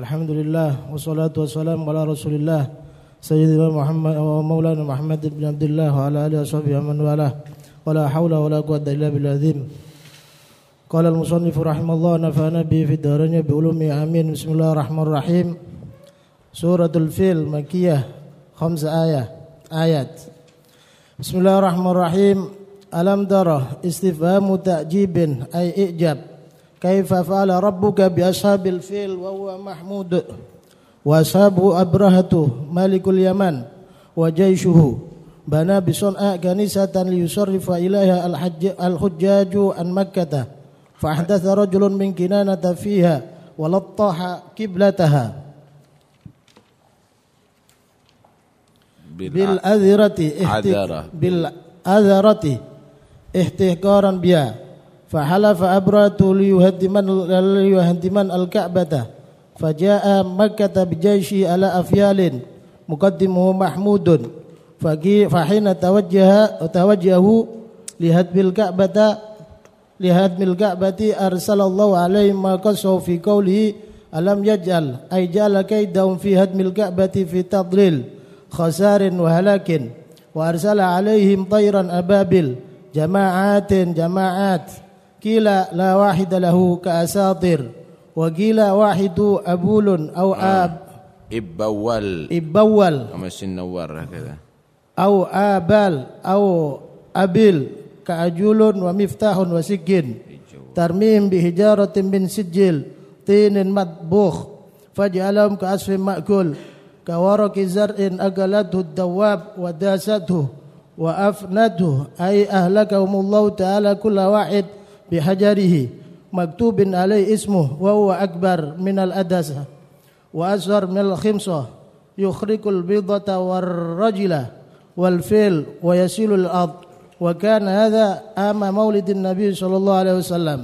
Alhamdulillah wassalatu wassalamu ala Rasulillah Sayyidina Muhammad wa Maulana Muhammad bin Abdullah wa ala alihi washabihi man wala wala haula wala quwwata illa billah azim. Qala al-musannif rahimallahu nafa'ana bi fi daranya bi ulumi amin. Bismillahirrahmanirrahim Suratul Fil Makkiyah khamsa ayat. Ayat Bismillahirrahmanirrahim Alam tara istifhamu ta'jibin ay ijab Kaifa fa'ala rabbuka bi ashabil fil wa huwa mahmud wa ashabu abrahatu malikul yaman wa jayshuhu bana bi sun'a kanisatan li yusarrifa ilaiha al hajj al hujjaju an makkah fa ahdatha rajulun min kinanata fiha wa lattaha qiblataha bil adhirati bil adharati ihtikaran biha فحلف أبرة ليهدمن ليهدمن الكعبة فجاء مكة بجيش على أفيال مقدمه محمود فحين توجه توجهه لهدم الكعبة لهدم الكعبة أرسل الله عليهم ما قصوا في قوله ألم يجعل أي جعل كيدهم في هدم الكعبة في تضليل خسار وهلاك وأرسل عليهم طيرا أبابل جماعات جماعات Kila la wahida lahu ka asatir. Wa kila wahidu abulun au ah. ab. ibawal. Ibawal. Kama sinawar kata. Au abal au abil. Ka ajulun wa miftahun wa sigin tarmim bi hijaratin min sijil tinin matbukh faj'alhum ka asfi ma'kul. Ka waraki zar'in agalathu dawab wa dasathu. Wa afnathu ay ahlakahumullahu ta'ala kulla wahid بحجره مكتوب عليه اسمه وهو أكبر من الأدسة وأصغر من الخمسة يخرج البيضة والرجلة والفيل ويسيل الأرض. وكان هذا آم مولد النبي صلى الله عليه وسلم.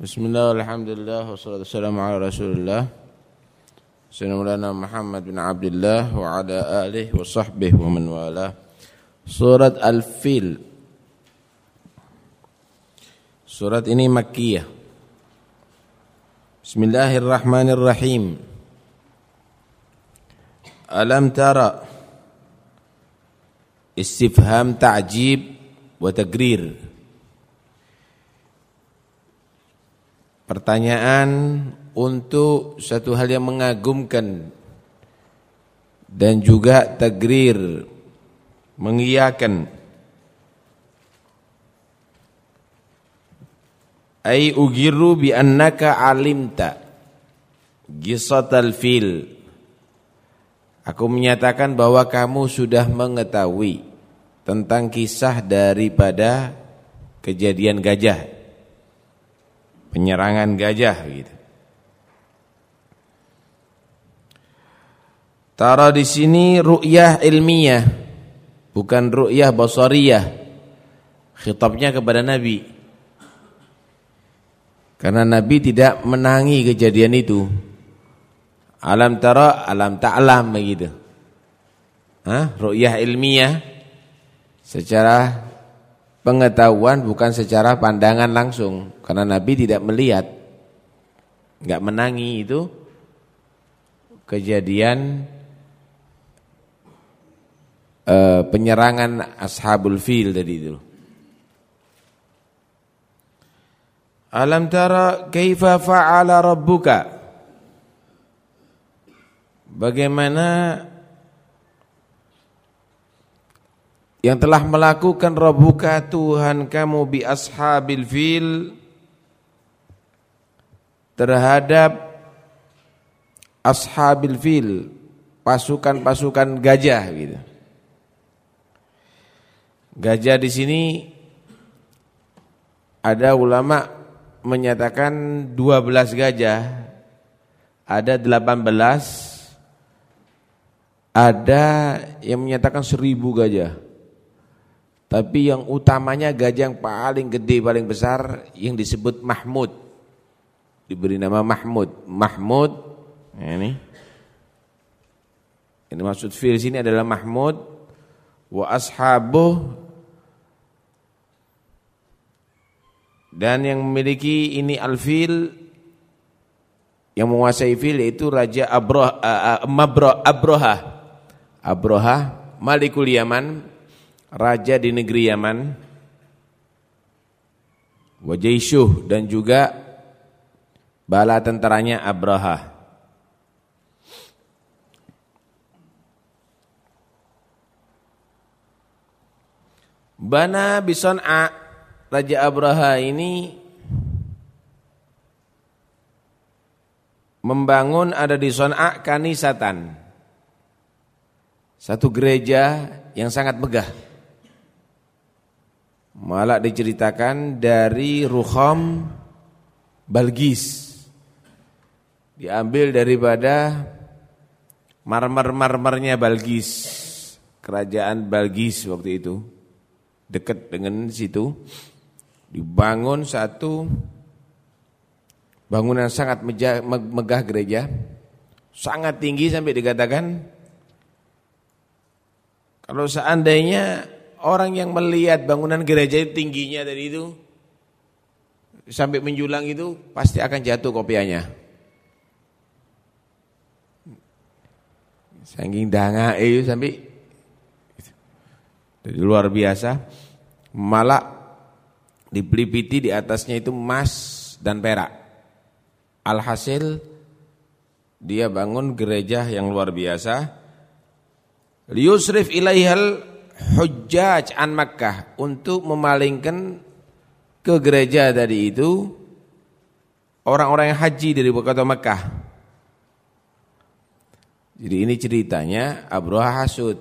بسم الله والحمد لله والصلاة والسلام على رسول الله. سيدنا مولانا محمد بن عبد الله وعلى آله وصحبه ومن والاه. سورة الفيل. Surat ini Makkiyah. Bismillahirrahmanirrahim. Alam tara istifham ta'jib wa tagrir. Pertanyaan untuk satu hal yang mengagumkan dan juga tagrir mengiyakan ay ugiru bi annaka alimta gisatal fil Aku menyatakan bahwa kamu sudah mengetahui tentang kisah daripada kejadian gajah. Penyerangan gajah gitu. Tara di sini ru'yah ilmiah, bukan ru'yah basariyah. Khitabnya kepada Nabi. Karena Nabi tidak menangi kejadian itu. Alam tara, alam ta'lam begitu. Hah? Ru'yah ilmiah secara pengetahuan bukan secara pandangan langsung. Karena Nabi tidak melihat. Enggak menangi itu kejadian uh, penyerangan ashabul fil tadi itu. Alam tara kaifa fa'ala rabbuka Bagaimana yang telah melakukan Rabbuka Tuhan kamu bi ashabil fil terhadap ashabil fil pasukan-pasukan gajah gitu. Gajah di sini ada ulama menyatakan 12 gajah, ada 18, ada yang menyatakan 1000 gajah. Tapi yang utamanya gajah yang paling gede, paling besar yang disebut Mahmud. Diberi nama Mahmud. Mahmud ini ini maksud fil sini adalah Mahmud wa ashabuh Dan yang memiliki ini alfil yang menguasai fil yaitu Raja Abroh, Mabro, Abroha. Abroha, Malikul Yaman, raja di negeri Yaman. Wajaishuh dan juga bala tentaranya Abraha. Bana bison'a Raja Abraha ini membangun ada di Son'a kanisatan. Satu gereja yang sangat megah. Malah diceritakan dari Ruham Balgis. Diambil daripada marmer-marmernya Balgis. Kerajaan Balgis waktu itu. Dekat dengan situ. Dibangun satu Bangunan sangat megah gereja, sangat tinggi sampai dikatakan. Kalau seandainya orang yang melihat bangunan gereja itu tingginya dari itu sampai menjulang itu pasti akan jatuh kopiahnya. Saking itu sampai dari luar biasa. Malah dipelipiti di atasnya itu emas dan perak. Alhasil dia bangun gereja yang luar biasa. Liusrif ilaihal hujjaj an Makkah untuk memalingkan ke gereja tadi itu orang-orang yang haji dari kota Makkah. Jadi ini ceritanya Abroha hasud.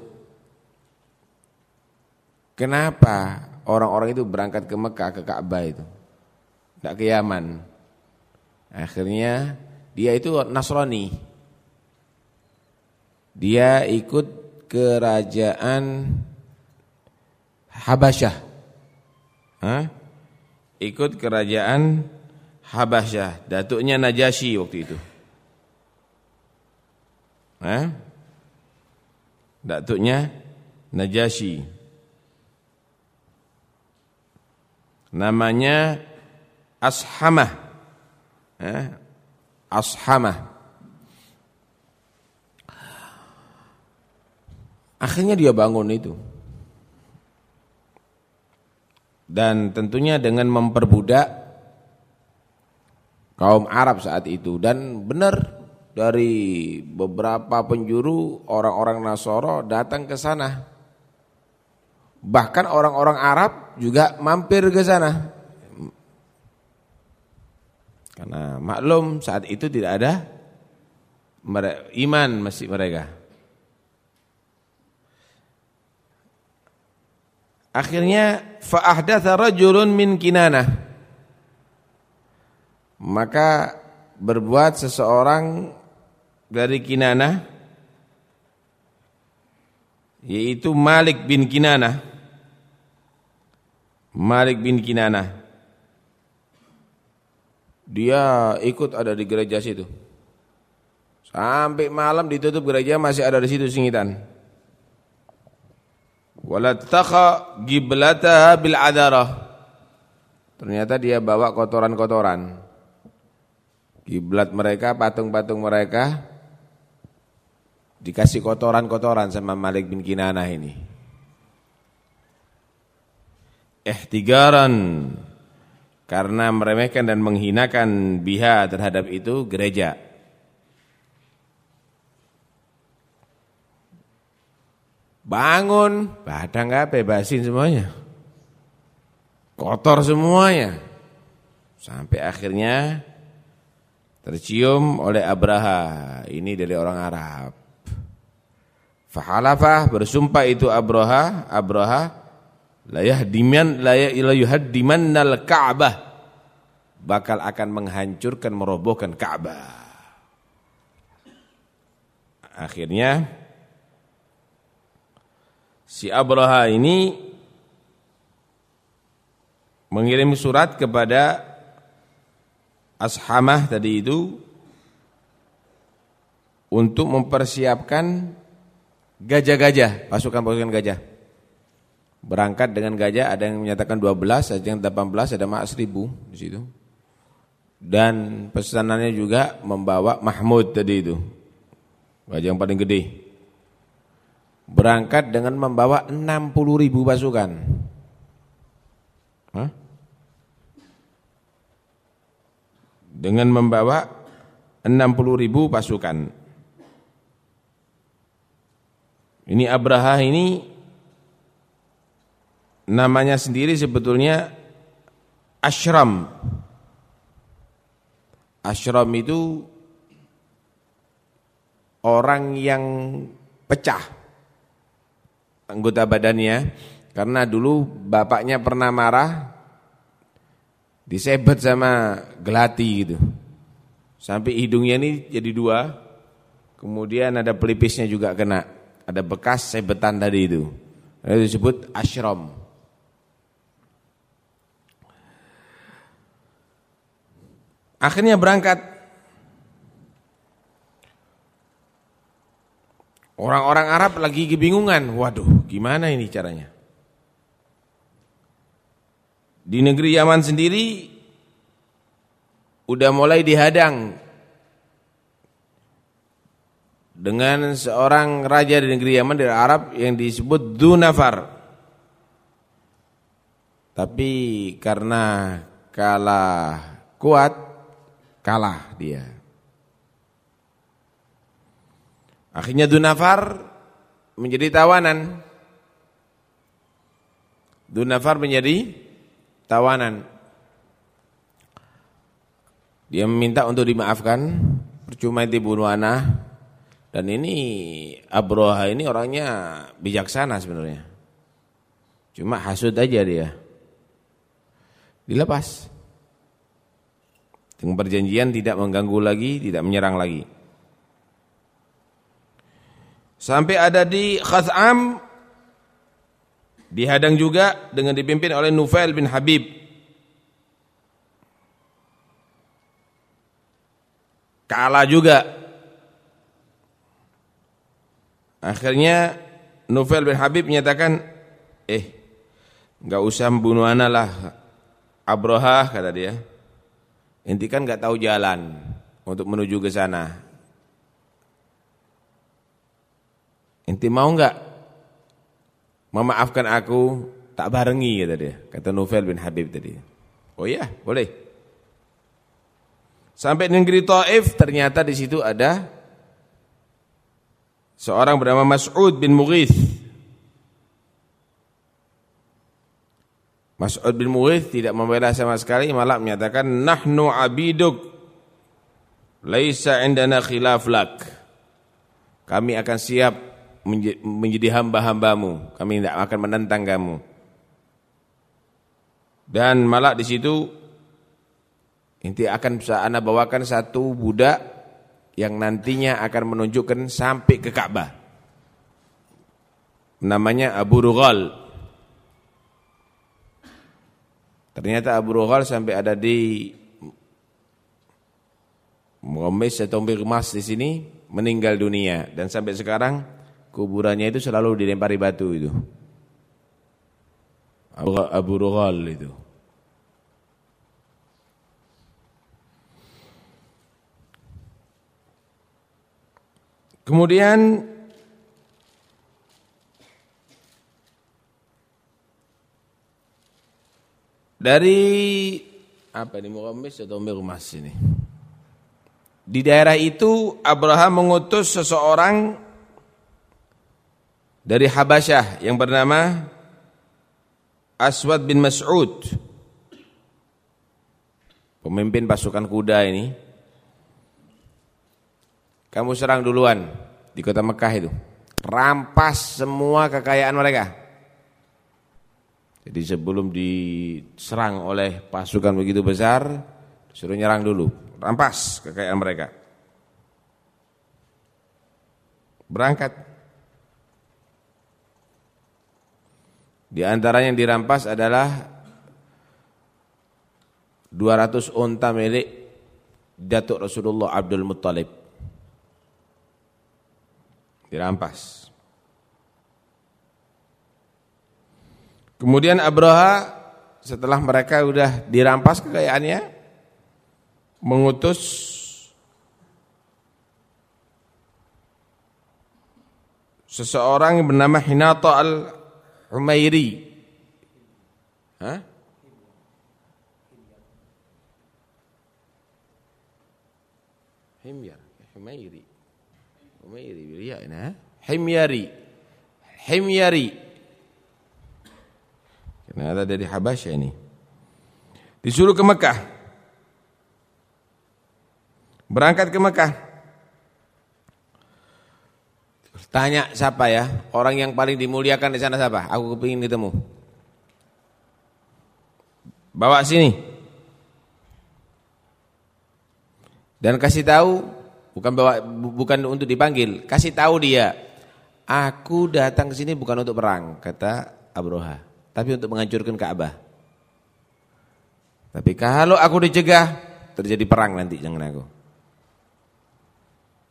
Kenapa orang-orang itu berangkat ke Mekah ke Ka'bah itu? Tidak ke Yaman. Akhirnya dia itu Nasrani. Dia ikut kerajaan Habasyah. Hah? Ikut kerajaan Habasyah. Datuknya Najasyi waktu itu. Hah? Datuknya Najasyi. Namanya Ashamah eh, Ashamah. Akhirnya dia bangun itu. Dan tentunya dengan memperbudak kaum Arab saat itu dan benar dari beberapa penjuru orang-orang Nasoro datang ke sana. Bahkan orang-orang Arab juga mampir ke sana. Karena maklum saat itu tidak ada iman masih mereka. Akhirnya fa'ahdatha rajulun min kinana. Maka berbuat seseorang dari Kinana yaitu Malik bin Kinana. Malik bin Kinana. Dia ikut ada di gereja situ. Sampai malam ditutup gereja masih ada di situ singitan. Walatakha giblataha bil adarah. Ternyata dia bawa kotoran-kotoran. Giblat mereka, patung-patung mereka dikasih kotoran-kotoran sama Malik bin Kinanah ini. Ihtigaran karena meremehkan dan menghinakan biha terhadap itu gereja. Bangun, padang nggak bebasin semuanya. Kotor semuanya. Sampai akhirnya tercium oleh Abraha. Ini dari orang Arab. Fahalafah bersumpah itu Abraha, Abraha layah diman layah nal Ka'bah bakal akan menghancurkan merobohkan Ka'bah. Akhirnya si Abraha ini mengirim surat kepada Ashamah tadi itu untuk mempersiapkan gajah-gajah, pasukan-pasukan gajah. Berangkat dengan gajah ada yang menyatakan 12, ada yang 18, ada mak 1000 di situ. Dan pesanannya juga membawa Mahmud tadi itu. Gajah yang paling gede. Berangkat dengan membawa 60 ribu pasukan. Hah? Dengan membawa 60 ribu pasukan. Ini Abraha ini namanya sendiri sebetulnya Ashram. Ashram itu orang yang pecah anggota badannya karena dulu bapaknya pernah marah disebet sama gelati gitu. Sampai hidungnya ini jadi dua. Kemudian ada pelipisnya juga kena. Ada bekas sebetan tadi itu. Itu disebut ashram. Akhirnya berangkat. Orang-orang Arab lagi kebingungan. Waduh, gimana ini caranya? Di negeri Yaman sendiri udah mulai dihadang dengan seorang raja di negeri Yaman dari Arab yang disebut Dunafar. Tapi karena kalah kuat, kalah dia. Akhirnya Dunafar menjadi tawanan. Dunafar menjadi tawanan. Dia meminta untuk dimaafkan, percuma dibunuh anak. Dan ini Abroha ini orangnya bijaksana sebenarnya. Cuma hasud aja dia. Dilepas. Dengan perjanjian tidak mengganggu lagi, tidak menyerang lagi. Sampai ada di Khatham dihadang juga dengan dipimpin oleh Nufail bin Habib kalah juga. Akhirnya Nufel bin Habib menyatakan, eh, enggak usah membunuh anak lah, Abroha kata dia. Inti kan enggak tahu jalan untuk menuju ke sana. Inti mau enggak memaafkan aku tak barengi kata dia, kata Nufel bin Habib tadi. Oh iya, boleh. Sampai negeri Taif ternyata di situ ada seorang bernama Mas'ud bin Mughith. Mas'ud bin Mughith tidak membela sama sekali malah menyatakan nahnu abiduk laisa indana khilaf lak. Kami akan siap menjadi hamba-hambamu. Kami tidak akan menentang kamu. Dan malah di situ Inti akan bisa anda bawakan satu budak yang nantinya akan menunjukkan sampai ke Ka'bah. Namanya Abu Rughal. Ternyata Abu Rughal sampai ada di Mengemis atau Mirmas di sini meninggal dunia dan sampai sekarang kuburannya itu selalu dilempari batu itu. Abu Rughal itu. Kemudian dari apa ini Muqammis atau Mirmas ini? Di daerah itu Abraham mengutus seseorang dari Habasyah yang bernama Aswad bin Mas'ud. Pemimpin pasukan kuda ini kamu serang duluan di kota Mekah itu. Rampas semua kekayaan mereka. Jadi sebelum diserang oleh pasukan begitu besar, suruh nyerang dulu. Rampas kekayaan mereka. Berangkat. Di antara yang dirampas adalah 200 unta milik Datuk Rasulullah Abdul Muttalib dirampas. Kemudian Abraha setelah mereka sudah dirampas kekayaannya, mengutus seseorang yang bernama Hinata al-Umairi. Hah? Himyar, Humairi. Humairi ya Himyari. Himyari. Karena ada dari Habasyah ini. Disuruh ke Mekah. Berangkat ke Mekah. Tanya siapa ya? Orang yang paling dimuliakan di sana siapa? Aku kepingin ketemu. Bawa sini. Dan kasih tahu bukan bawa bukan untuk dipanggil, kasih tahu dia, aku datang ke sini bukan untuk perang, kata Abroha, tapi untuk menghancurkan Ka'bah. Tapi kalau aku dicegah, terjadi perang nanti jangan aku.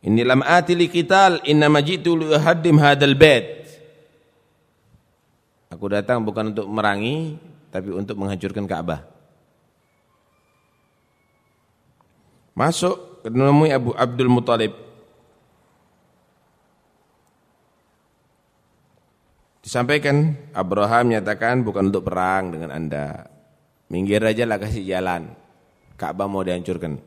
Ini lam ati li qital inna majitu li uhaddim hadzal bait. Aku datang bukan untuk merangi tapi untuk menghancurkan Ka'bah. Masuk menemui Abu Abdul Muthalib. Disampaikan Abraham menyatakan bukan untuk perang dengan anda. Minggir aja lah kasih jalan. Ka'bah mau dihancurkan.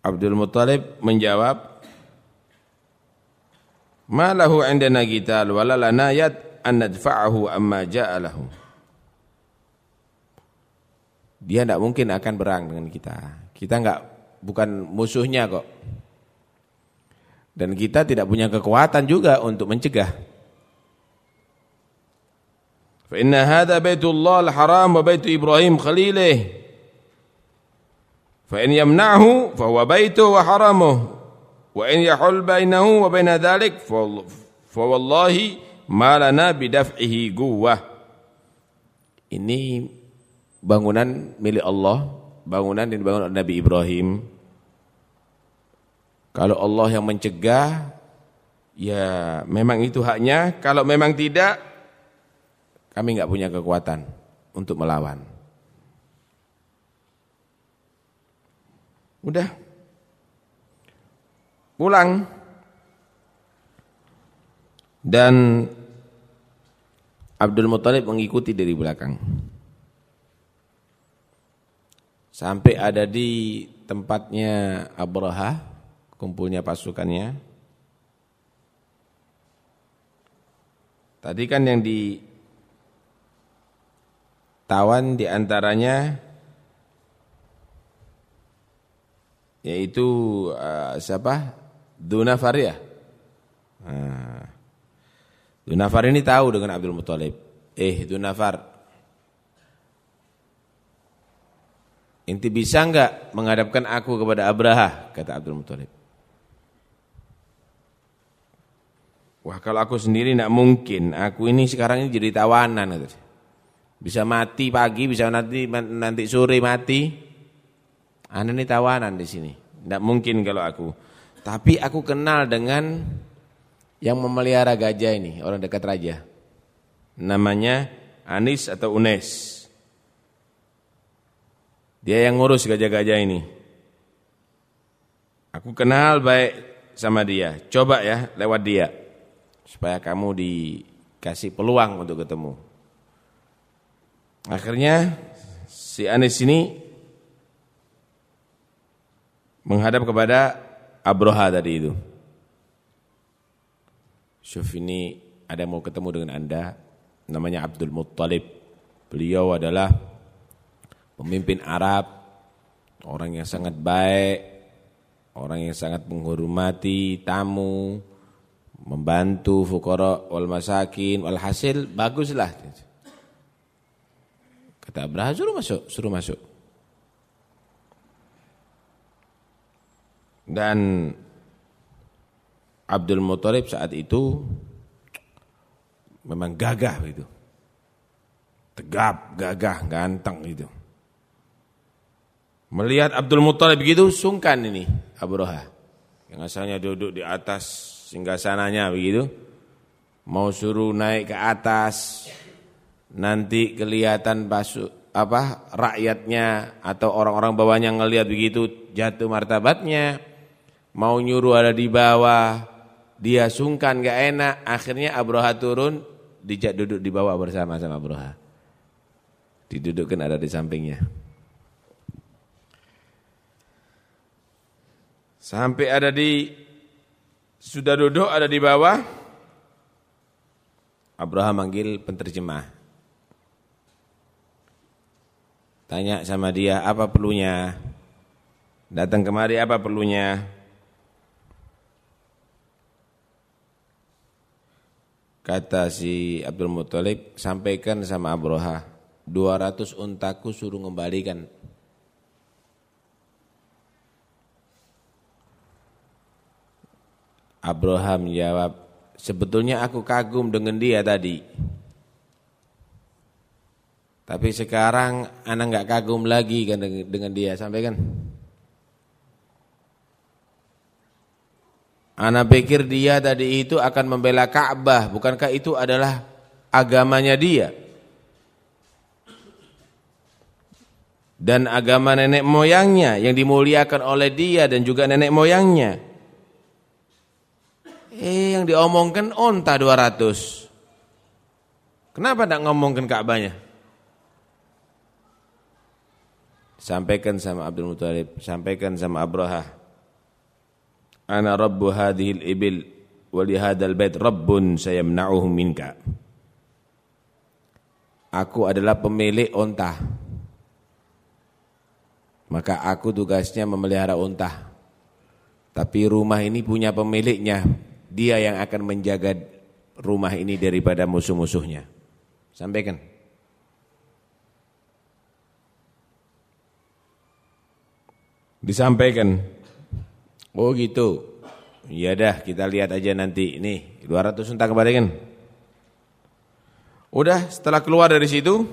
Abdul Muthalib menjawab, "Ma lahu 'indana qital wala lana yad an nadfa'ahu amma ja'a lahu." Dia tidak mungkin akan berang dengan kita. Kita enggak bukan musuhnya kok. Dan kita tidak punya kekuatan juga untuk mencegah. Fa inna hadha baitullah al-haram wa baitu Ibrahim khalilih. Fa in yamna'hu fa huwa baitu wa haramuh. Wa in yahul bainahu wa bain dhalik fa wallahi bidaf'ihi quwwah. Ini bangunan milik Allah, bangunan yang dibangun oleh Nabi Ibrahim. Kalau Allah yang mencegah, ya memang itu haknya. Kalau memang tidak, kami enggak punya kekuatan untuk melawan. Udah. Pulang. Dan Abdul Muthalib mengikuti dari belakang. Sampai ada di tempatnya Abraha, kumpulnya pasukannya. Tadi kan yang ditawan di antaranya yaitu uh, siapa? Dunafar ya. Nah, Dunafar ini tahu dengan Abdul Muthalib. Eh, Dunafar, Inti bisa enggak menghadapkan aku kepada Abraha? Kata Abdul Muthalib. Wah kalau aku sendiri enggak mungkin. Aku ini sekarang ini jadi tawanan. Bisa mati pagi, bisa nanti nanti sore mati. Anda ini tawanan di sini. Enggak mungkin kalau aku. Tapi aku kenal dengan yang memelihara gajah ini, orang dekat raja. Namanya Anis atau Unes. Dia yang ngurus gajah-gajah ini. Aku kenal baik sama dia. Coba ya lewat dia. Supaya kamu dikasih peluang untuk ketemu. Akhirnya si Anis ini menghadap kepada Abroha tadi itu. Syuf ini ada mau ketemu dengan anda. Namanya Abdul Muttalib. Beliau adalah pemimpin Arab, orang yang sangat baik, orang yang sangat menghormati tamu, membantu fukara wal masakin, wal hasil baguslah. Kata Abraha suruh masuk, suruh masuk. Dan Abdul Muthalib saat itu memang gagah gitu. Tegap, gagah, ganteng gitu. Melihat Abdul Muttalib begitu sungkan ini Abu Roha. Yang asalnya duduk di atas singgasananya begitu. Mau suruh naik ke atas. Nanti kelihatan pasu, apa rakyatnya atau orang-orang bawahnya ngelihat begitu jatuh martabatnya mau nyuruh ada di bawah dia sungkan gak enak akhirnya Abroha turun dijak duduk di bawah bersama sama Abroha didudukkan ada di sampingnya sampai ada di sudah duduk ada di bawah Abraham manggil penterjemah Tanya sama dia apa perlunya. Datang kemari apa perlunya. Kata si Abdul Muthalib, sampaikan sama Abroha, 200 untaku suruh ngembalikan. Abraham jawab, sebetulnya aku kagum dengan dia tadi. Tapi sekarang anak nggak kagum lagi kan dengan dia, sampaikan. Anak pikir dia tadi itu akan membela Ka'bah, bukankah itu adalah agamanya dia? Dan agama nenek moyangnya yang dimuliakan oleh dia dan juga nenek moyangnya. Eh yang diomongkan onta 200. Kenapa tak ngomongkan Ka'bahnya? Sampaikan sama Abdul Muthalib, sampaikan sama Abraha. Ana rabbu hadhil ibil wa li hadzal bait rabbun sayamna'uhu minka. Aku adalah pemilik unta. Maka aku tugasnya memelihara unta. Tapi rumah ini punya pemiliknya. Dia yang akan menjaga rumah ini daripada musuh-musuhnya. Sampaikan. Disampaikan. Oh gitu. Ya dah, kita lihat aja nanti. Nih, 200 unta kembalikan. Udah, setelah keluar dari situ,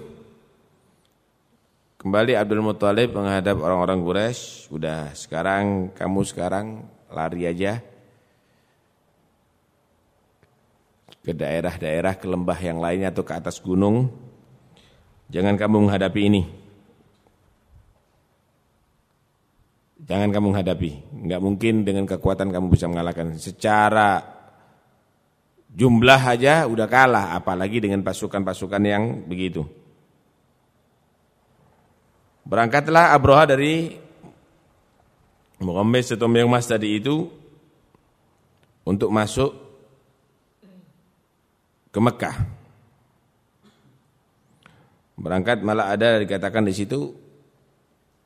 kembali Abdul Muthalib menghadap orang-orang Quraisy. Udah, sekarang kamu sekarang lari aja ke daerah-daerah ke lembah yang lainnya atau ke atas gunung. Jangan kamu menghadapi ini. Jangan kamu hadapi. Enggak mungkin dengan kekuatan kamu bisa mengalahkan. Secara jumlah aja udah kalah, apalagi dengan pasukan-pasukan yang begitu. Berangkatlah Abroha dari Muhammad yang Mas tadi itu untuk masuk ke Mekah. Berangkat malah ada dikatakan di situ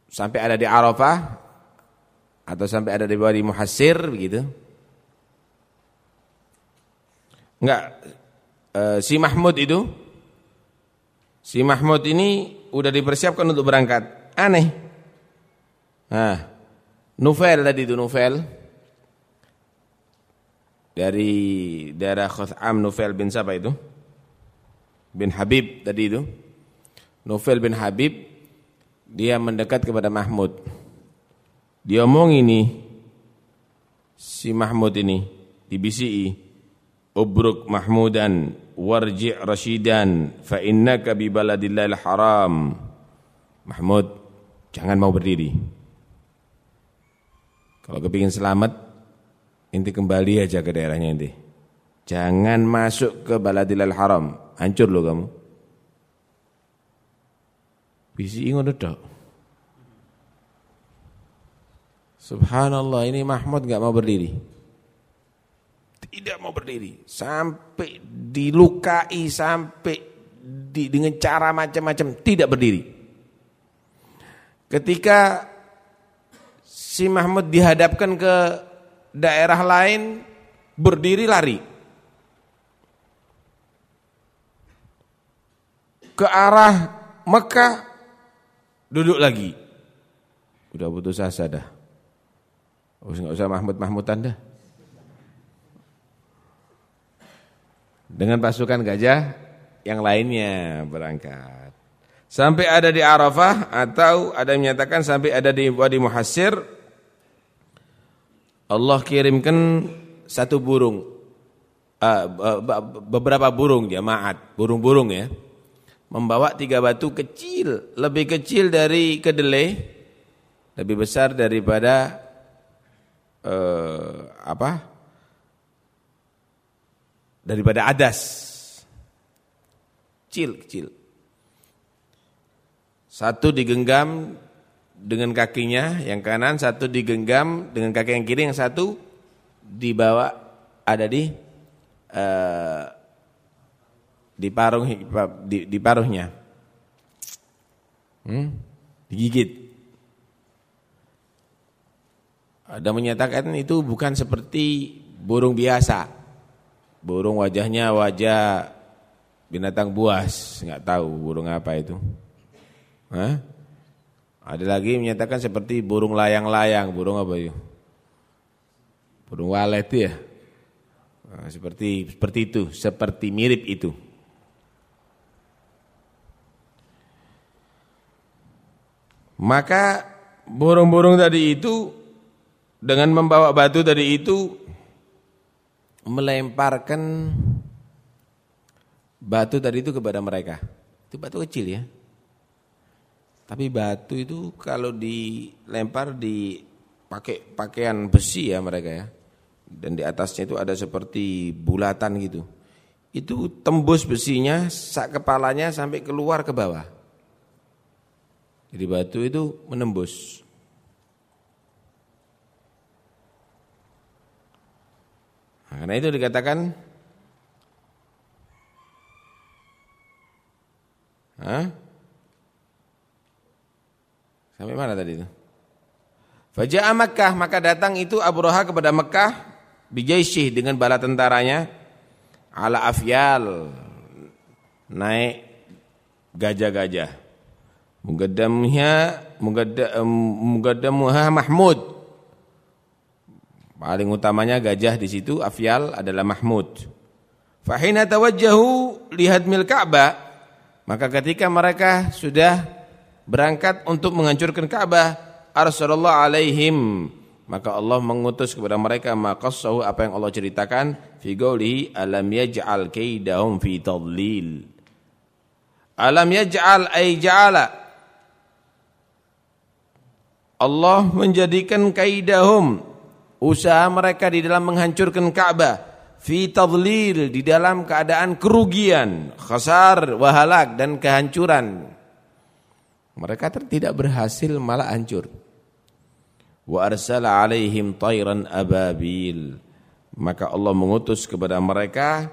sampai ada di Arafah atau sampai ada di bawah di muhasir begitu. Enggak e, si Mahmud itu si Mahmud ini udah dipersiapkan untuk berangkat. Aneh. Nah, Nufel tadi itu Nufel dari daerah Khutham Nufel bin siapa itu? Bin Habib tadi itu. Nufel bin Habib dia mendekat kepada Mahmud. Dia omong ini si Mahmud ini di BCI ubruk mahmudan warji' rasyidan fa innaka bi baladillahil haram Mahmud jangan mau berdiri kalau kepingin selamat inti kembali aja ke daerahnya inti jangan masuk ke baladillahil haram hancur lo kamu BCI ngono tok Subhanallah ini Mahmud gak mau berdiri. Tidak mau berdiri. Sampai dilukai, sampai di, dengan cara macam-macam tidak berdiri. Ketika si Mahmud dihadapkan ke daerah lain, berdiri lari. Ke arah Mekah, duduk lagi. Udah putus asa dah. Enggak usah Mahmud-Mahmudan dah. Dengan pasukan gajah yang lainnya berangkat. Sampai ada di Arafah atau ada yang menyatakan sampai ada di Wadi Muhassir Allah kirimkan satu burung uh, beberapa burung jamaat, burung-burung ya. membawa tiga batu kecil, lebih kecil dari kedelai, lebih besar daripada eh, apa? Daripada adas. Kecil, kecil. Satu digenggam dengan kakinya yang kanan, satu digenggam dengan kaki yang kiri, yang satu dibawa ada di uh, di paruh di, di paruhnya. Hmm? Digigit. Ada menyatakan itu bukan seperti burung biasa. Burung wajahnya wajah binatang buas, nggak tahu burung apa itu. Hah? Ada lagi menyatakan seperti burung layang-layang, burung apa itu? Burung walet ya. Nah, seperti seperti itu, seperti mirip itu. Maka burung-burung tadi itu dengan membawa batu tadi itu melemparkan batu tadi itu kepada mereka. Itu batu kecil ya. Tapi batu itu kalau dilempar di pakai pakaian besi ya mereka ya. Dan di atasnya itu ada seperti bulatan gitu. Itu tembus besinya sak kepalanya sampai keluar ke bawah. Jadi batu itu menembus. Nah, karena itu dikatakan Hah? Sampai mana tadi itu? Faja'a Makkah, maka datang itu Abu Roha kepada Mekah bijaisyih dengan bala tentaranya ala afyal naik gajah-gajah. Mugaddamnya mugaddamuha Mahmud Paling utamanya gajah di situ afyal adalah Mahmud. Fahina tawajjahu lihadmil Ka'bah, maka ketika mereka sudah berangkat untuk menghancurkan Ka'bah, arsalallahu alaihim, maka Allah mengutus kepada mereka maqassahu apa yang Allah ceritakan fi qoulihi alam yaj'al kaidahum fi tadlil. Alam yaj'al ay ja'ala Allah menjadikan kaidahum usaha mereka di dalam menghancurkan Ka'bah fi tadlil di dalam keadaan kerugian, khasar, wahalak dan kehancuran. Mereka tidak berhasil malah hancur. Wa arsala alaihim tayran ababil. Maka Allah mengutus kepada mereka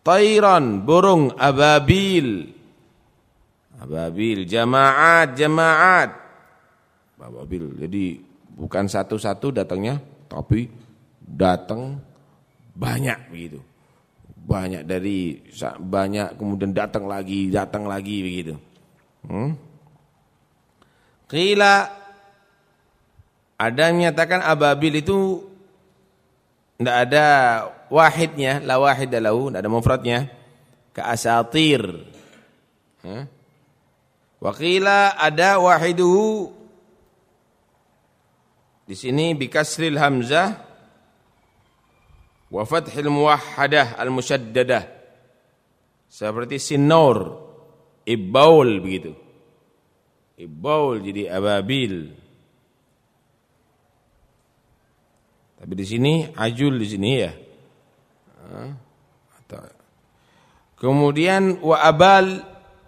tayran burung ababil. Ababil jamaat jamaat. Ababil. Jadi bukan satu-satu datangnya tapi datang banyak begitu. Banyak dari banyak kemudian datang lagi, datang lagi begitu. Hmm? Qila ada yang menyatakan ababil itu tidak ada wahidnya, la wahid lahu, tidak ada mufradnya. Ka asatir. Hmm? Waqila ada wahiduhu di sini bikasril hamzah wa fathil muwahhadah al musyaddadah. Seperti sinor, ibaul begitu. Ibaul jadi ababil. Tapi di sini ajul di sini ya. Kemudian wa abal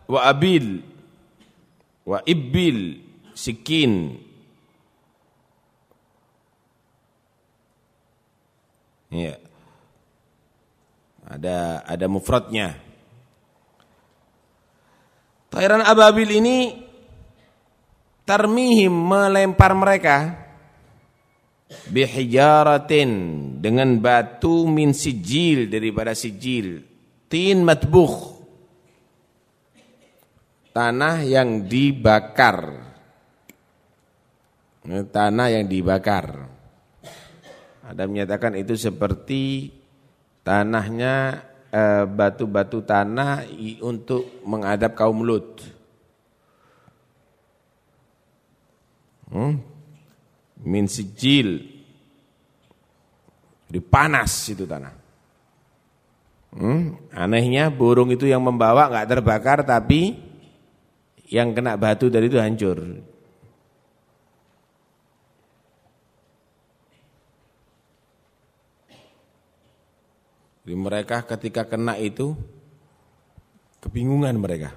wa abil wa ibil sikin Iya. Ada ada mufradnya. Tairan ababil ini tarmihim melempar mereka bihijaratin dengan batu min sijil daripada sijil tin matbukh tanah yang dibakar tanah yang dibakar ada menyatakan itu seperti tanahnya eh, batu-batu tanah untuk menghadap kaum Lut. Hmm? Min sijil. Jadi panas itu tanah. Hmm, anehnya burung itu yang membawa nggak terbakar tapi yang kena batu dari itu hancur. Jadi mereka ketika kena itu kebingungan mereka.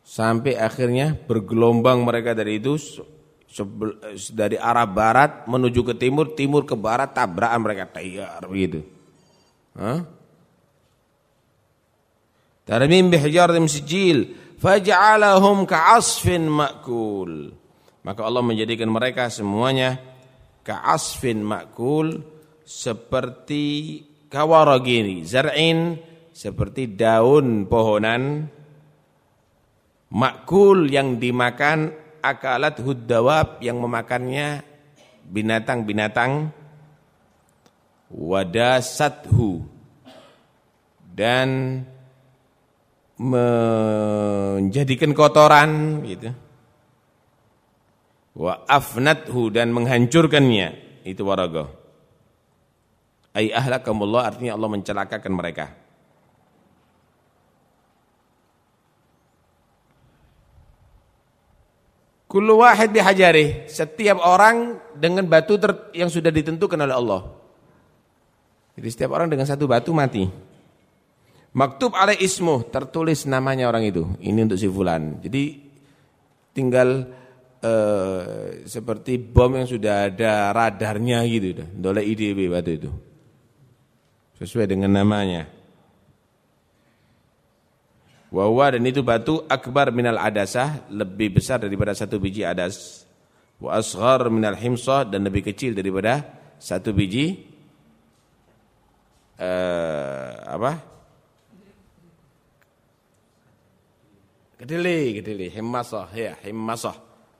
Sampai akhirnya bergelombang mereka dari itu dari arah barat menuju ke timur, timur ke barat tabrakan mereka tayar begitu. Hah? Tarmim bihijaratin sijil faj'alahum ka'asfin ma'kul. Maka Allah menjadikan mereka semuanya ka'asfin ma'kul seperti kawaragini, zar'in seperti daun pohonan makul yang dimakan akalat huddawab yang memakannya binatang-binatang wadasathu dan menjadikan kotoran gitu. Wa afnathu dan menghancurkannya itu waraga. Ai ahlakamullah artinya Allah mencelakakan mereka. Kullu wahid bihajari, setiap orang dengan batu yang sudah ditentukan oleh Allah. Jadi setiap orang dengan satu batu mati. Maktub alaih ismu, tertulis namanya orang itu. Ini untuk si fulan. Jadi tinggal uh, seperti bom yang sudah ada radarnya gitu. Dole IDB batu itu. Sesuai dengan namanya. Wawa dan itu batu akbar minal adasah, lebih besar daripada satu biji adas. Wa asghar minal himsah dan lebih kecil daripada satu biji uh, apa? Kedili, kedili, himmasah, ya, himmasah.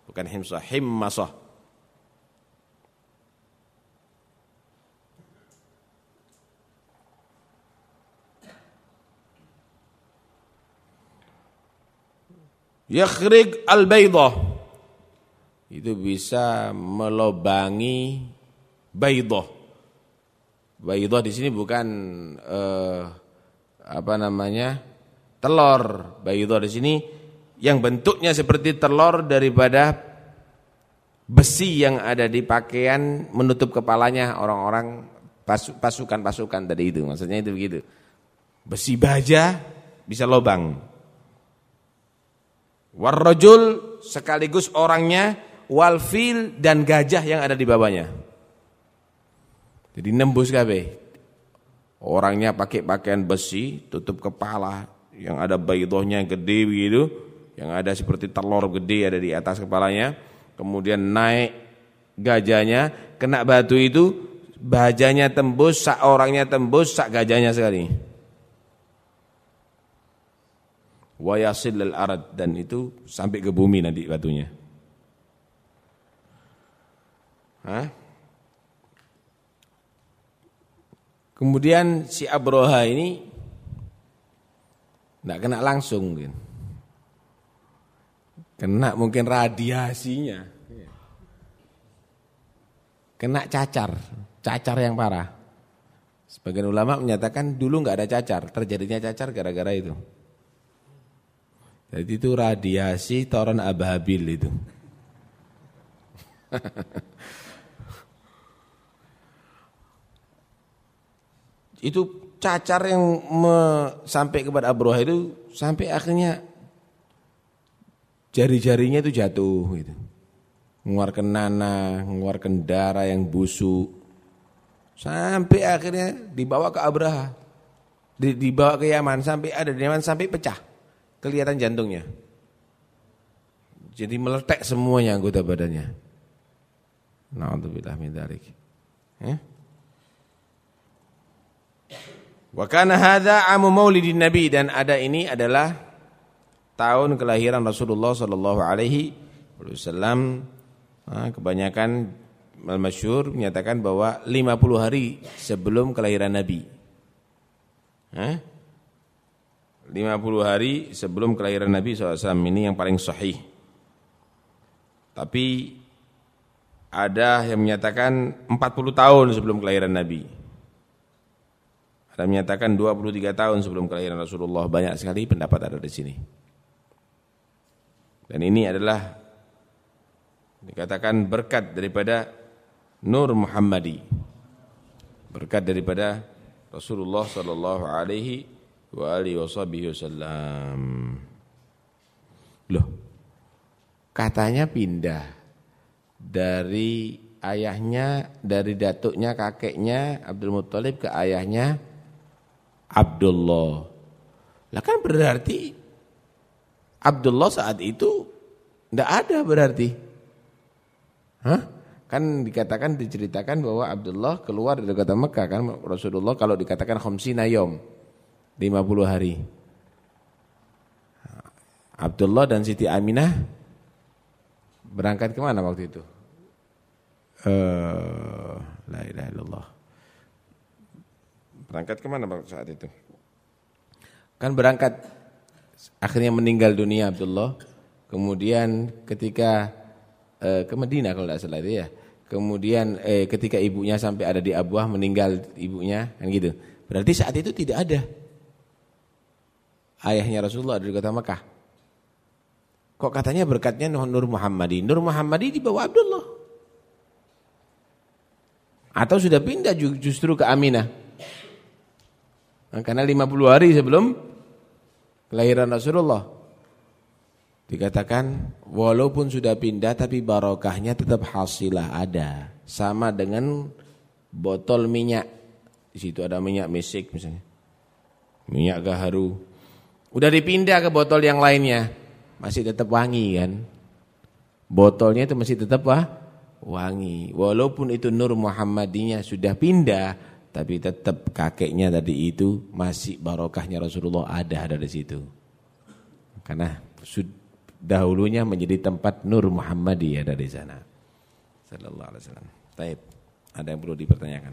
Bukan himsah, himmasah. Yakhrig al-baydah. Itu bisa melobangi baydah. Baydah di sini bukan uh, apa namanya? telur bayidhah di sini yang bentuknya seperti telur daripada besi yang ada di pakaian menutup kepalanya orang-orang pasukan-pasukan tadi itu maksudnya itu begitu besi baja bisa lobang warrojul sekaligus orangnya walfil dan gajah yang ada di bawahnya jadi nembus kabeh orangnya pakai pakaian besi tutup kepala yang ada baidohnya gede begitu, yang ada seperti telur gede ada di atas kepalanya, kemudian naik gajahnya, kena batu itu, bajanya tembus, sak orangnya tembus, sak gajahnya sekali. Wayasil al-arad dan itu sampai ke bumi nanti batunya. Hah? Kemudian si Abroha ini tidak kena langsung mungkin. Kena mungkin radiasinya. Kena cacar, cacar yang parah. Sebagian ulama menyatakan dulu nggak ada cacar, terjadinya cacar gara-gara itu. Jadi itu radiasi toron ababil itu. itu cacar yang me, sampai kepada Abroha itu sampai akhirnya jari-jarinya itu jatuh gitu. Mengeluarkan nanah, mengeluarkan darah yang busuk. Sampai akhirnya dibawa ke Abraha. Dibawa ke Yaman sampai ada di Yaman sampai pecah. Kelihatan jantungnya. Jadi meletek semuanya anggota badannya. Nauzubillah min dzalik. Eh? Wa kana hadza amu maulidin nabi dan ada ini adalah tahun kelahiran Rasulullah sallallahu alaihi wasallam. Kebanyakan al-masyhur menyatakan bahwa 50 hari sebelum kelahiran Nabi. Hah? 50 hari sebelum kelahiran Nabi SAW ini yang paling sahih. Tapi ada yang menyatakan 40 tahun sebelum kelahiran Nabi. Ada menyatakan 23 tahun sebelum kelahiran Rasulullah. Banyak sekali pendapat ada di sini. Dan ini adalah dikatakan berkat daripada Nur Muhammadi. Berkat daripada Rasulullah sallallahu alaihi wa alihi wasallam. Loh. Katanya pindah dari ayahnya, dari datuknya, kakeknya Abdul Muttalib ke ayahnya Abdullah. Lah kan berarti Abdullah saat itu tidak ada berarti. Hah? Kan dikatakan diceritakan bahwa Abdullah keluar dari kota Mekah kan Rasulullah kalau dikatakan khamsina yom 50 hari. Abdullah dan Siti Aminah berangkat ke mana waktu itu? Uh, la ilaha illallah. Berangkat ke mana saat itu? Kan berangkat akhirnya meninggal dunia Abdullah. Kemudian ketika eh, ke Medina kalau tidak salah itu ya. Kemudian eh, ketika ibunya sampai ada di Abuah meninggal ibunya kan gitu. Berarti saat itu tidak ada ayahnya Rasulullah dari kota Mekah. Kok katanya berkatnya Nur Muhammadi? Nur Muhammadi di bawah Abdullah. Atau sudah pindah justru ke Aminah? Nah, karena 50 hari sebelum kelahiran Rasulullah. Dikatakan walaupun sudah pindah tapi barokahnya tetap hasilah ada. Sama dengan botol minyak. Di situ ada minyak mesik misalnya. Minyak gaharu. Udah dipindah ke botol yang lainnya. Masih tetap wangi kan. Botolnya itu masih tetap wah, wangi. Walaupun itu Nur Muhammadinya sudah pindah tapi tetap kakeknya tadi itu masih barokahnya Rasulullah ada ada di situ. Karena dahulunya menjadi tempat Nur Muhammadiyah dari sana. Sallallahu alaihi wasallam. Baik. Ada yang perlu dipertanyakan?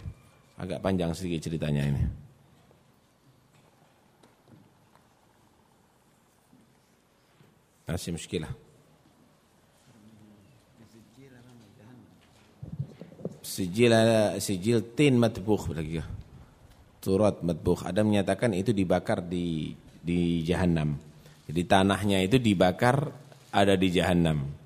Agak panjang sedikit ceritanya ini. Masih muskilah. sijil sijil tin matbukh lagi. Turat matbukh. Ada menyatakan itu dibakar di di jahanam. Jadi tanahnya itu dibakar ada di jahanam.